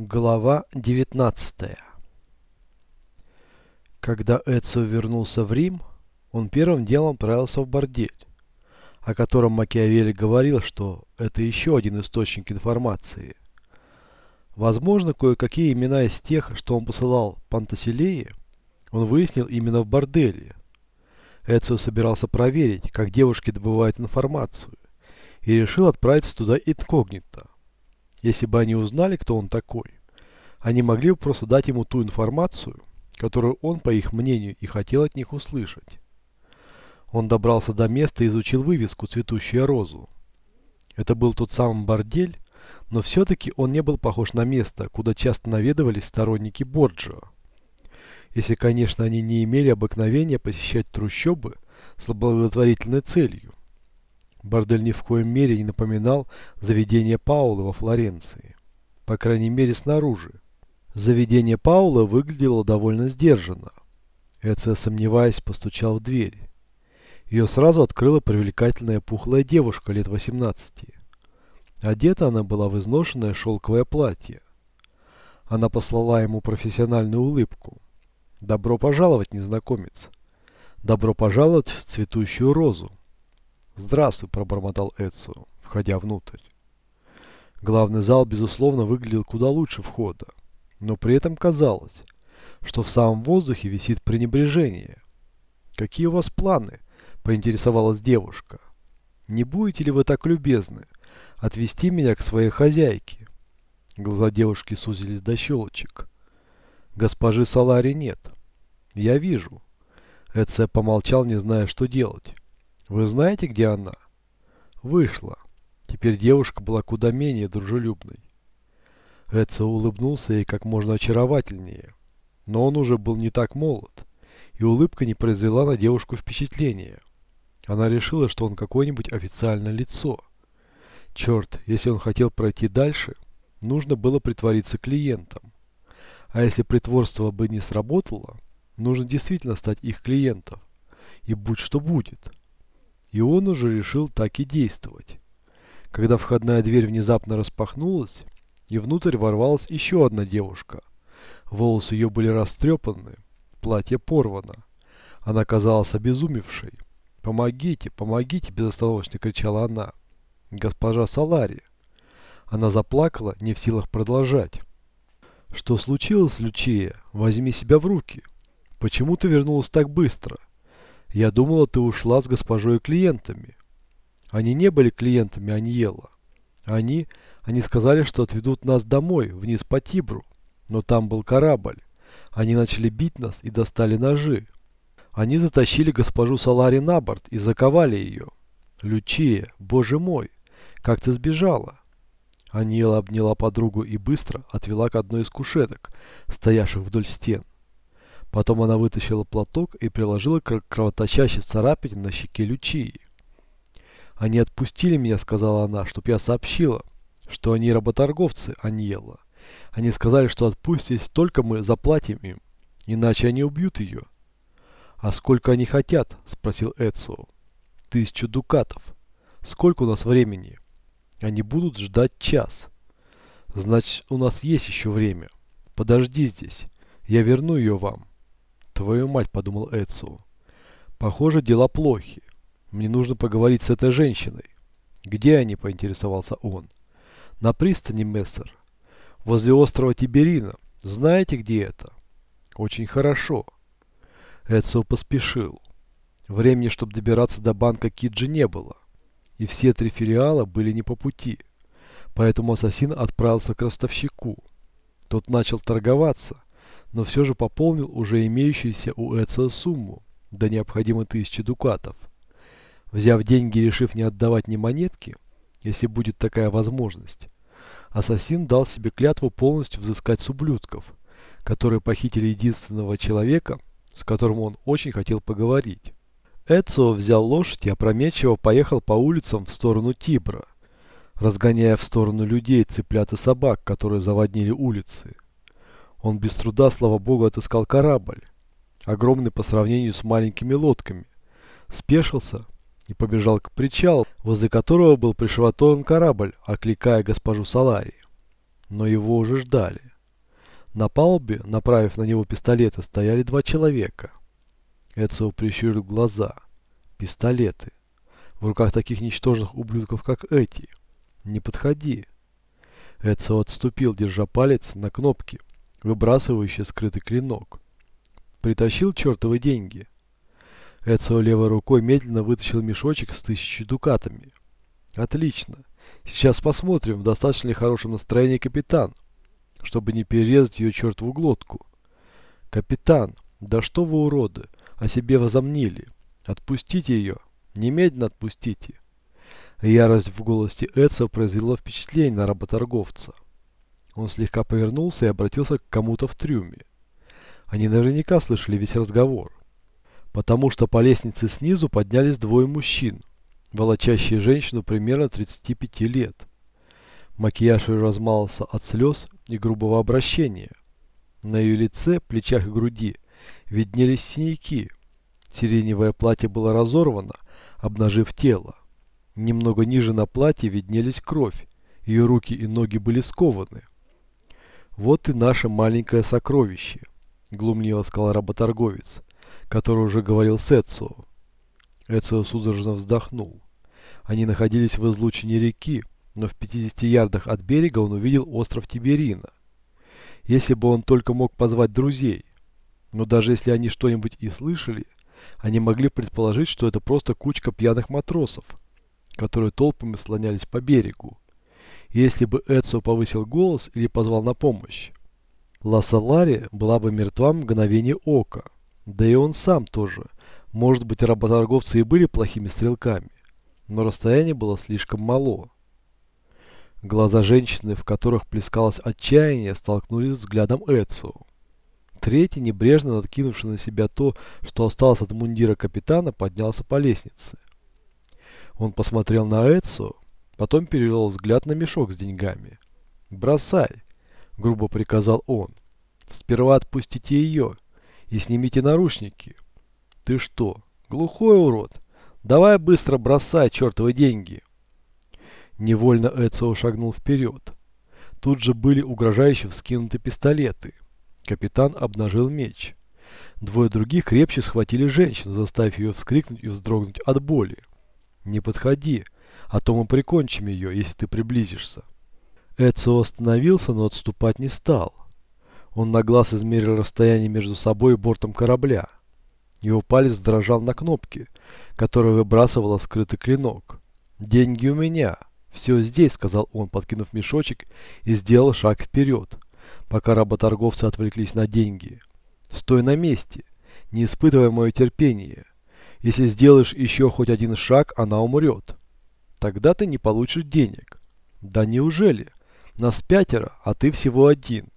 Глава 19 Когда Эцио вернулся в Рим, он первым делом отправился в бордель, о котором Макиавелли говорил, что это еще один источник информации. Возможно, кое-какие имена из тех, что он посылал Пантаселее, он выяснил именно в борделе. Эцио собирался проверить, как девушки добывают информацию, и решил отправиться туда инкогнито. Если бы они узнали, кто он такой, они могли бы просто дать ему ту информацию, которую он, по их мнению, и хотел от них услышать. Он добрался до места и изучил вывеску «Цветущая розу». Это был тот самый бордель, но все-таки он не был похож на место, куда часто наведывались сторонники Борджио. Если, конечно, они не имели обыкновения посещать трущобы с благотворительной целью. Бордель ни в коем мере не напоминал заведение Паула во Флоренции. По крайней мере снаружи. Заведение Паула выглядело довольно сдержанно. Эце, сомневаясь, постучал в дверь. Ее сразу открыла привлекательная пухлая девушка лет 18. Одета она была в изношенное шелковое платье. Она послала ему профессиональную улыбку. «Добро пожаловать, незнакомец! Добро пожаловать в цветущую розу!» «Здравствуй», – пробормотал Эдсо, входя внутрь. Главный зал, безусловно, выглядел куда лучше входа, но при этом казалось, что в самом воздухе висит пренебрежение. «Какие у вас планы?» – поинтересовалась девушка. «Не будете ли вы так любезны отвести меня к своей хозяйке?» Глаза девушки сузились до щелочек. «Госпожи Салари нет». «Я вижу». Эдсе помолчал, не зная, что делать. Вы знаете, где она? Вышла. Теперь девушка была куда менее дружелюбной. Эдсо улыбнулся ей как можно очаровательнее. Но он уже был не так молод, и улыбка не произвела на девушку впечатления. Она решила, что он какое-нибудь официальное лицо. Черт, если он хотел пройти дальше, нужно было притвориться клиентом. А если притворство бы не сработало, нужно действительно стать их клиентом. И будь что будет. И он уже решил так и действовать. Когда входная дверь внезапно распахнулась, и внутрь ворвалась еще одна девушка. Волосы ее были растрепаны, платье порвано. Она казалась обезумевшей. «Помогите, помогите!» – безостановочно кричала она. «Госпожа Салари!» Она заплакала, не в силах продолжать. «Что случилось, Лючия? Возьми себя в руки. Почему ты вернулась так быстро?» Я думала, ты ушла с госпожой клиентами. Они не были клиентами Аньела. Они, они сказали, что отведут нас домой, вниз по Тибру. Но там был корабль. Они начали бить нас и достали ножи. Они затащили госпожу Салари на борт и заковали ее. Лючия, боже мой, как ты сбежала? Аньела обняла подругу и быстро отвела к одной из кушеток, стоявших вдоль стен. Потом она вытащила платок и приложила к кровоточащей царапине на щеке Лючии. «Они отпустили меня», — сказала она, — «чтоб я сообщила, что они работорговцы, Аньела. Они сказали, что отпустят, если только мы заплатим им, иначе они убьют ее». «А сколько они хотят?» — спросил Эцио. «Тысячу дукатов. Сколько у нас времени?» «Они будут ждать час». «Значит, у нас есть еще время. Подожди здесь. Я верну ее вам». «Твою мать», — подумал Эцио. «Похоже, дела плохи. Мне нужно поговорить с этой женщиной». «Где они?» — поинтересовался он. «На пристани, мессер. Возле острова Тиберина. Знаете, где это?» «Очень хорошо». Эцио поспешил. Времени, чтобы добираться до банка Киджи не было. И все три филиала были не по пути. Поэтому ассасин отправился к ростовщику. Тот начал торговаться но все же пополнил уже имеющуюся у Эцио сумму до необходимой тысячи дукатов. Взяв деньги и решив не отдавать ни монетки, если будет такая возможность, ассасин дал себе клятву полностью взыскать с ублюдков, которые похитили единственного человека, с которым он очень хотел поговорить. Эцио взял лошадь и опрометчиво поехал по улицам в сторону Тибра, разгоняя в сторону людей, цыплят и собак, которые заводнили улицы. Он без труда, слава богу, отыскал корабль, огромный по сравнению с маленькими лодками, спешился и побежал к причалу, возле которого был пришвартован корабль, окликая госпожу Салари. Но его уже ждали. На палубе, направив на него пистолеты, стояли два человека. Эцио прищурил глаза. Пистолеты. В руках таких ничтожных ублюдков, как эти. Не подходи. Эцио отступил, держа палец на кнопке, выбрасывающий скрытый клинок. Притащил чертовы деньги. Эцио левой рукой медленно вытащил мешочек с тысячей дукатами. Отлично. Сейчас посмотрим, в достаточно ли хорошем настроении капитан, чтобы не перерезать ее чертову глотку. Капитан, да что вы уроды, о себе возомнили. Отпустите ее, немедленно отпустите. Ярость в голосе Эдса произвела впечатление на работорговца. Он слегка повернулся и обратился к кому-то в трюме. Они наверняка слышали весь разговор. Потому что по лестнице снизу поднялись двое мужчин, волочащие женщину примерно 35 лет. Макияж ее размался от слез и грубого обращения. На ее лице, плечах и груди виднелись синяки. Сиреневое платье было разорвано, обнажив тело. Немного ниже на платье виднелись кровь, ее руки и ноги были скованы. «Вот и наше маленькое сокровище», — глумливо сказал работорговец, который уже говорил с Эцио. Эцио судорожно вздохнул. Они находились в излучине реки, но в 50 ярдах от берега он увидел остров Тиберина. Если бы он только мог позвать друзей. Но даже если они что-нибудь и слышали, они могли предположить, что это просто кучка пьяных матросов, которые толпами слонялись по берегу. Если бы Эдсо повысил голос или позвал на помощь, Лассалари была бы мертва в мгновение ока. Да и он сам тоже. Может быть, работорговцы и были плохими стрелками, но расстояние было слишком мало. Глаза женщины, в которых плескалось отчаяние, столкнулись с взглядом Эдсо. Третий, небрежно надкинувший на себя то, что осталось от мундира капитана, поднялся по лестнице. Он посмотрел на Эдсо, потом перевел взгляд на мешок с деньгами. «Бросай!» – грубо приказал он. «Сперва отпустите ее и снимите наручники». «Ты что, глухой урод? Давай быстро бросай чертовы деньги!» Невольно Эдсо шагнул вперед. Тут же были угрожающе вскинуты пистолеты. Капитан обнажил меч. Двое других крепче схватили женщину, заставив ее вскрикнуть и вздрогнуть от боли. «Не подходи, а то мы прикончим ее, если ты приблизишься». Эцио остановился, но отступать не стал. Он на глаз измерил расстояние между собой и бортом корабля. Его палец дрожал на кнопке, которая выбрасывала скрытый клинок. «Деньги у меня. Все здесь», — сказал он, подкинув мешочек и сделал шаг вперед, пока работорговцы отвлеклись на деньги. «Стой на месте, не испытывай мое терпение. Если сделаешь еще хоть один шаг, она умрет. Тогда ты не получишь денег. Да неужели? Нас пятеро, а ты всего один.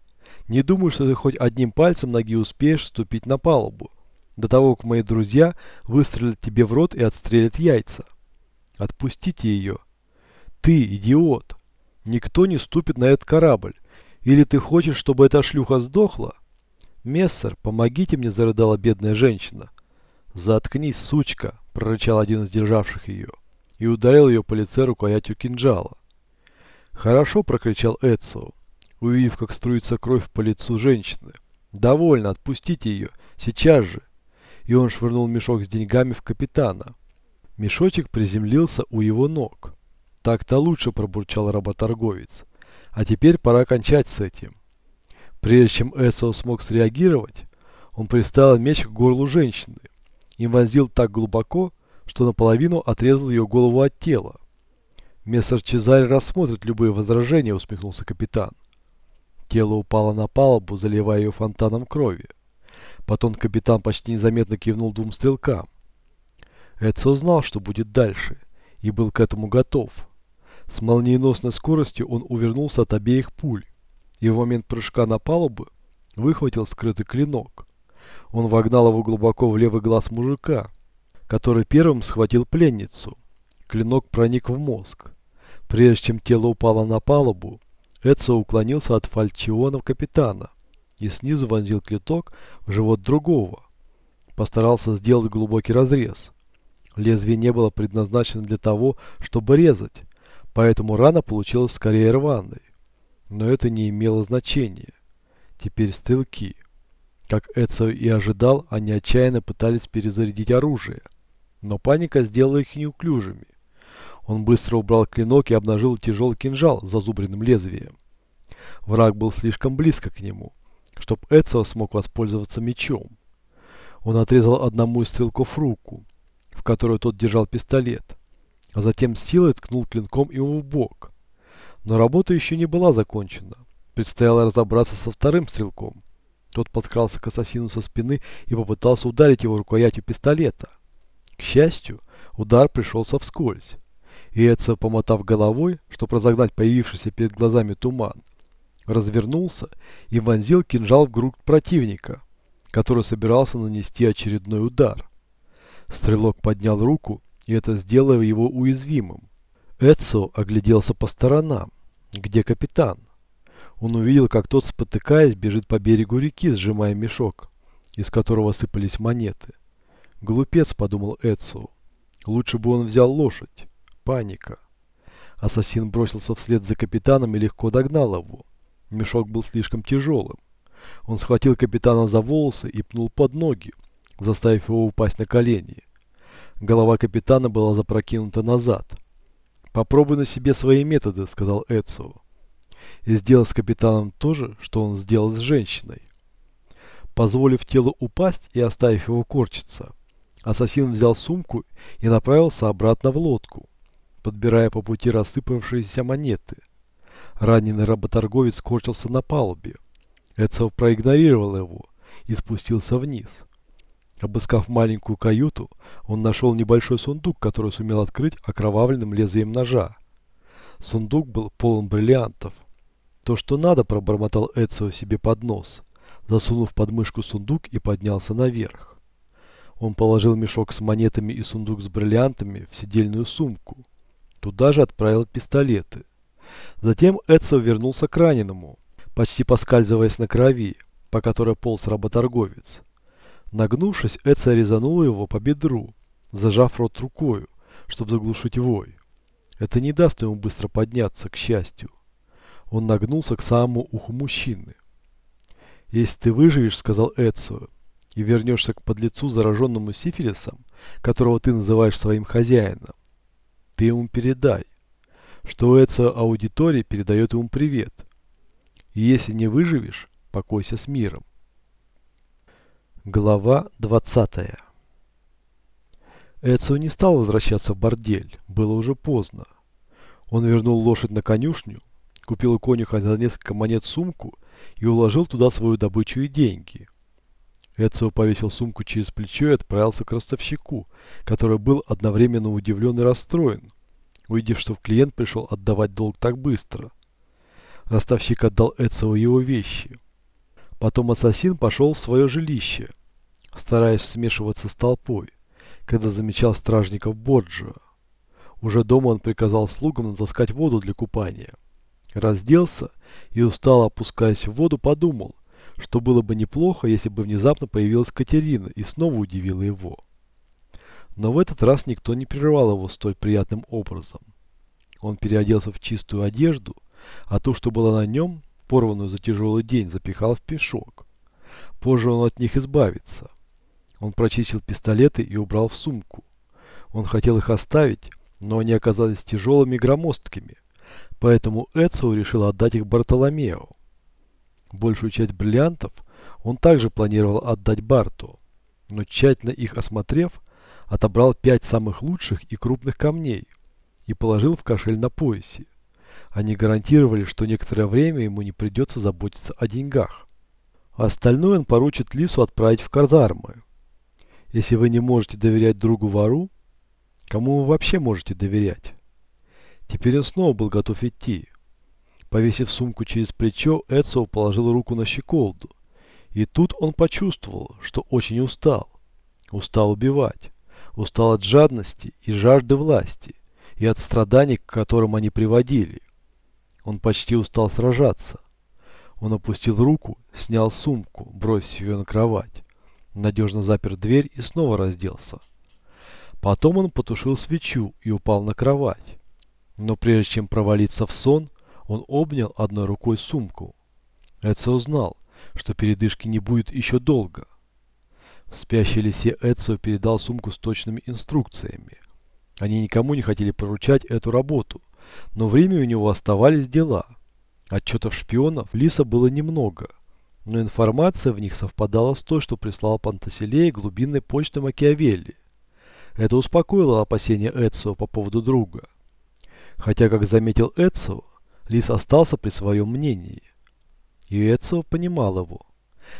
Не думаю, что ты хоть одним пальцем ноги успеешь ступить на палубу. До того, как мои друзья выстрелят тебе в рот и отстрелят яйца. Отпустите ее. Ты, идиот. Никто не ступит на этот корабль. Или ты хочешь, чтобы эта шлюха сдохла? Мессер, помогите мне, зарыдала бедная женщина. «Заткнись, сучка!» – прорычал один из державших ее и ударил ее по лице рукоятью кинжала. «Хорошо!» – прокричал Эдсо, увидев, как струится кровь по лицу женщины. «Довольно! Отпустите ее! Сейчас же!» И он швырнул мешок с деньгами в капитана. Мешочек приземлился у его ног. «Так-то лучше!» – пробурчал работорговец. «А теперь пора кончать с этим». Прежде чем Эдсо смог среагировать, он приставил меч к горлу женщины и вонзил так глубоко, что наполовину отрезал ее голову от тела. «Мессер Чезарь рассмотрит любые возражения», — усмехнулся капитан. Тело упало на палубу, заливая ее фонтаном крови. Потом капитан почти незаметно кивнул двум стрелкам. Эдсо знал, что будет дальше, и был к этому готов. С молниеносной скоростью он увернулся от обеих пуль, и в момент прыжка на палубу выхватил скрытый клинок. Он вогнал его глубоко в левый глаз мужика, который первым схватил пленницу. Клинок проник в мозг. Прежде чем тело упало на палубу, Эдсо уклонился от фальчионов капитана и снизу вонзил клинок в живот другого. Постарался сделать глубокий разрез. Лезвие не было предназначено для того, чтобы резать, поэтому рана получилась скорее рваной. Но это не имело значения. теперь стрелки. Как Эцио и ожидал, они отчаянно пытались перезарядить оружие. Но паника сделала их неуклюжими. Он быстро убрал клинок и обнажил тяжелый кинжал с зазубренным лезвием. Враг был слишком близко к нему, чтобы Эцио смог воспользоваться мечом. Он отрезал одному из стрелков руку, в которую тот держал пистолет, а затем силой ткнул клинком ему в бок. Но работа еще не была закончена. Предстояло разобраться со вторым стрелком. Тот подкрался к ассасину со спины и попытался ударить его рукоятью пистолета. К счастью, удар пришелся вскользь. И Эцио, помотав головой, чтобы разогнать появившийся перед глазами туман, развернулся и вонзил кинжал в грудь противника, который собирался нанести очередной удар. Стрелок поднял руку, и это сделало его уязвимым. Эцио огляделся по сторонам. Где капитан? Он увидел, как тот, спотыкаясь, бежит по берегу реки, сжимая мешок, из которого сыпались монеты. «Глупец», — подумал Эцио. «Лучше бы он взял лошадь». Паника. Ассасин бросился вслед за капитаном и легко догнал его. Мешок был слишком тяжелым. Он схватил капитана за волосы и пнул под ноги, заставив его упасть на колени. Голова капитана была запрокинута назад. «Попробуй на себе свои методы», — сказал Эцио. «И сделай с капитаном то же, что он сделал с женщиной». Позволив телу упасть и оставив его корчиться, ассасин взял сумку и направился обратно в лодку, подбирая по пути рассыпавшиеся монеты. Раненый работорговец корчился на палубе. Эцио проигнорировал его и спустился вниз. Обыскав маленькую каюту, он нашел небольшой сундук, который сумел открыть окровавленным лезвием ножа. Сундук был полон бриллиантов. То, что надо, пробормотал Эцио себе под нос, засунув под мышку сундук и поднялся наверх. Он положил мешок с монетами и сундук с бриллиантами в сидельную сумку. Туда же отправил пистолеты. Затем Эцио вернулся к раненому, почти поскальзываясь на крови, по которой полз работорговец. Нагнувшись, Эца резанула его по бедру, зажав рот рукою, чтобы заглушить вой. Это не даст ему быстро подняться, к счастью. Он нагнулся к самому уху мужчины. «Если ты выживешь, — сказал Эцио, — и вернешься к подлецу, зараженному сифилисом, которого ты называешь своим хозяином, ты ему передай, что Эцио аудитория передает ему привет. И если не выживешь, покойся с миром. Глава 20 Эцио не стал возвращаться в бордель, было уже поздно. Он вернул лошадь на конюшню, купил у конюха за несколько монет сумку и уложил туда свою добычу и деньги. Эцио повесил сумку через плечо и отправился к ростовщику, который был одновременно удивлен и расстроен, увидев, что клиент пришел отдавать долг так быстро. Ростовщик отдал Эцио его вещи – Потом ассасин пошел в свое жилище, стараясь смешиваться с толпой, когда замечал стражников Борджио. Уже дома он приказал слугам натаскать воду для купания. Разделся и устало опускаясь в воду подумал, что было бы неплохо, если бы внезапно появилась Катерина и снова удивила его. Но в этот раз никто не прервал его столь приятным образом. Он переоделся в чистую одежду, а то, что было на нем, порванную за тяжелый день, запихал в пешок. Позже он от них избавится. Он прочистил пистолеты и убрал в сумку. Он хотел их оставить, но они оказались тяжелыми и громоздкими, поэтому Эцио решил отдать их Бартоломео. Большую часть бриллиантов он также планировал отдать Барту, но тщательно их осмотрев, отобрал пять самых лучших и крупных камней и положил в кошель на поясе. Они гарантировали, что некоторое время ему не придется заботиться о деньгах. Остальное он поручит Лису отправить в казармы. Если вы не можете доверять другу вору, кому вы вообще можете доверять? Теперь он снова был готов идти. Повесив сумку через плечо, Эдсоу положил руку на щеколду. И тут он почувствовал, что очень устал. Устал убивать. Устал от жадности и жажды власти, и от страданий, к которым они приводили. Он почти устал сражаться. Он опустил руку, снял сумку, бросив ее на кровать. Надежно запер дверь и снова разделся. Потом он потушил свечу и упал на кровать. Но прежде чем провалиться в сон, он обнял одной рукой сумку. Эцио знал, что передышки не будет еще долго. В спящей лисе Эцио передал сумку с точными инструкциями. Они никому не хотели поручать эту работу, но в Риме у него оставались дела. Отчетов шпионов Лиса было немного, но информация в них совпадала с той, что прислал Пантаселей глубинной почты Макиавелли. Это успокоило опасения Эцио по поводу друга. Хотя, как заметил Эцио, Лис остался при своем мнении. И Эцио понимал его.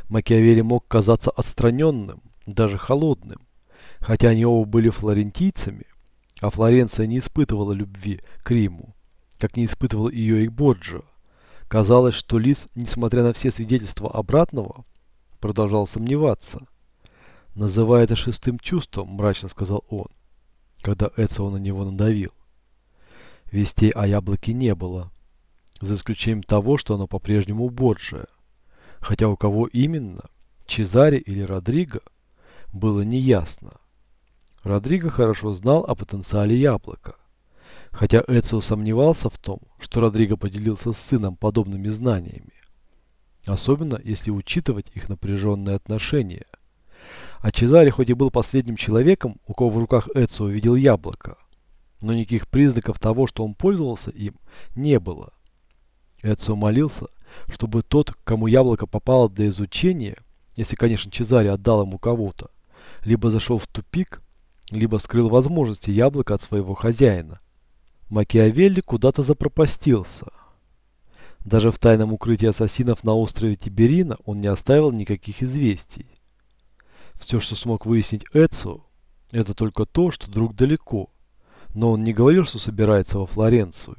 Макиавелли мог казаться отстраненным, даже холодным. Хотя они оба были флорентийцами, а Флоренция не испытывала любви к Риму, как не испытывал ее и Борджио. Казалось, что Лис, несмотря на все свидетельства обратного, продолжал сомневаться. «Называй это шестым чувством», – мрачно сказал он, когда Эцио на него надавил. Вестей о яблоке не было, за исключением того, что оно по-прежнему Борджио. Хотя у кого именно, Чезаре или Родриго, было неясно. Родриго хорошо знал о потенциале яблока. Хотя Эцио сомневался в том, что Родриго поделился с сыном подобными знаниями. Особенно, если учитывать их напряженные отношения. А Чезаре хоть и был последним человеком, у кого в руках Эцио видел яблоко, но никаких признаков того, что он пользовался им, не было. Эцио молился, чтобы тот, кому яблоко попало для изучения, если, конечно, Чезаре отдал ему кого-то, либо зашел в тупик, либо скрыл возможности яблока от своего хозяина. Макиавелли куда-то запропастился. Даже в тайном укрытии ассасинов на острове Тиберина он не оставил никаких известий. Все, что смог выяснить Эцио, это только то, что друг далеко, но он не говорил, что собирается во Флоренцию.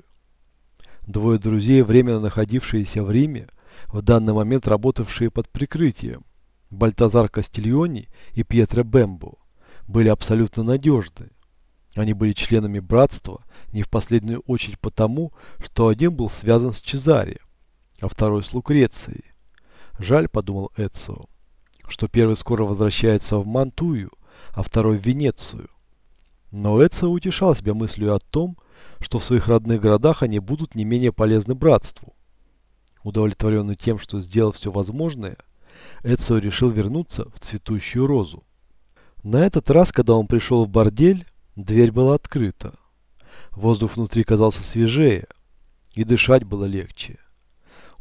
Двое друзей, временно находившиеся в Риме, в данный момент работавшие под прикрытием, Бальтазар Кастильони и Пьетро Бембо, были абсолютно надежны. Они были членами братства не в последнюю очередь потому, что один был связан с Чезаре, а второй с Лукрецией. Жаль, подумал Эцио, что первый скоро возвращается в Мантую, а второй в Венецию. Но Эцио утешал себя мыслью о том, что в своих родных городах они будут не менее полезны братству. Удовлетворенный тем, что сделал все возможное, Эцио решил вернуться в цветущую розу. На этот раз, когда он пришел в бордель, дверь была открыта. Воздух внутри казался свежее, и дышать было легче.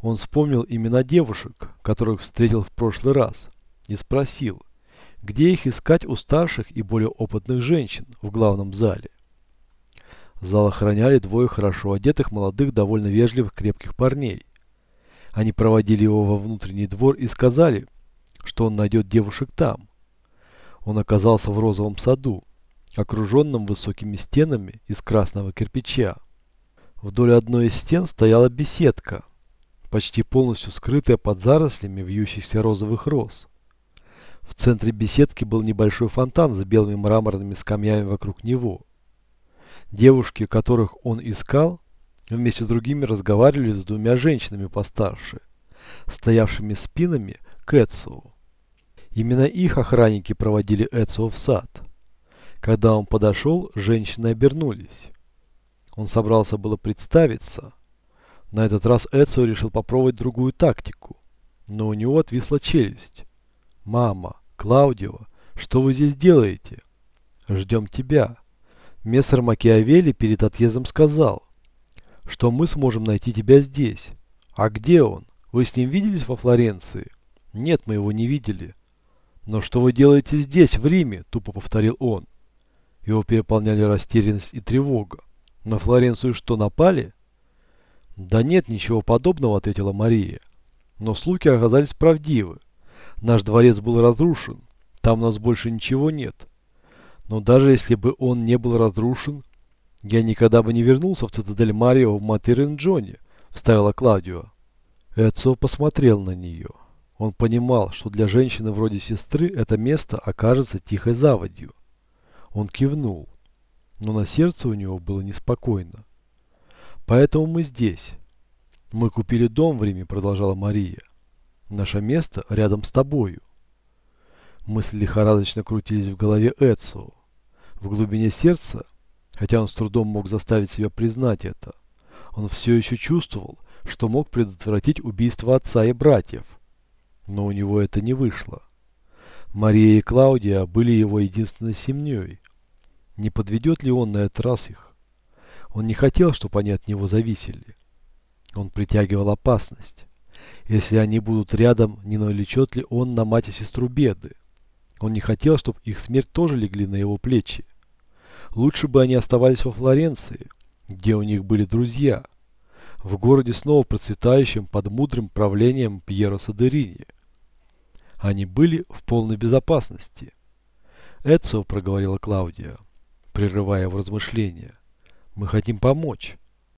Он вспомнил имена девушек, которых встретил в прошлый раз, и спросил, где их искать у старших и более опытных женщин в главном зале. Зал охраняли двое хорошо одетых, молодых, довольно вежливых, крепких парней. Они проводили его во внутренний двор и сказали, что он найдет девушек там. Он оказался в розовом саду, окруженном высокими стенами из красного кирпича. Вдоль одной из стен стояла беседка, почти полностью скрытая под зарослями вьющихся розовых роз. В центре беседки был небольшой фонтан с белыми мраморными скамьями вокруг него. Девушки, которых он искал, вместе с другими разговаривали с двумя женщинами постарше, стоявшими спинами к Эцио. Именно их охранники проводили Эцио в сад. Когда он подошел, женщины обернулись. Он собрался было представиться. На этот раз Эцио решил попробовать другую тактику, но у него отвисла челюсть. «Мама, Клаудио, что вы здесь делаете?» «Ждем тебя». Мессер Макиавелли перед отъездом сказал, что мы сможем найти тебя здесь. А где он? Вы с ним виделись во Флоренции? Нет, мы его не видели. Но что вы делаете здесь, в Риме? Тупо повторил он. Его переполняли растерянность и тревога. На Флоренцию что, напали? Да нет, ничего подобного, ответила Мария. Но слухи оказались правдивы. Наш дворец был разрушен. Там у нас больше ничего нет. Но даже если бы он не был разрушен, я никогда бы не вернулся в цитадель Марио в Материнджоне, вставила Клаудио. Эцо посмотрел на нее. Он понимал, что для женщины вроде сестры это место окажется тихой заводью. Он кивнул, но на сердце у него было неспокойно. «Поэтому мы здесь. Мы купили дом в Риме», — продолжала Мария. «Наше место рядом с тобою». Мысли лихорадочно крутились в голове Эцио. В глубине сердца, хотя он с трудом мог заставить себя признать это, он все еще чувствовал, что мог предотвратить убийство отца и братьев. но у него это не вышло. Мария и Клаудия были его единственной семьей. Не подведет ли он на этот раз их? Он не хотел, чтобы они от него зависели. Он притягивал опасность. Если они будут рядом, не навлечет ли он на мать и сестру беды? Он не хотел, чтобы их смерть тоже легли на его плечи. Лучше бы они оставались во Флоренции, где у них были друзья, в городе снова процветающем под мудрым правлением Пьера Садерини. Они были в полной безопасности. «Эцио», — проговорила Клаудия, прерывая его размышления, — «мы хотим помочь.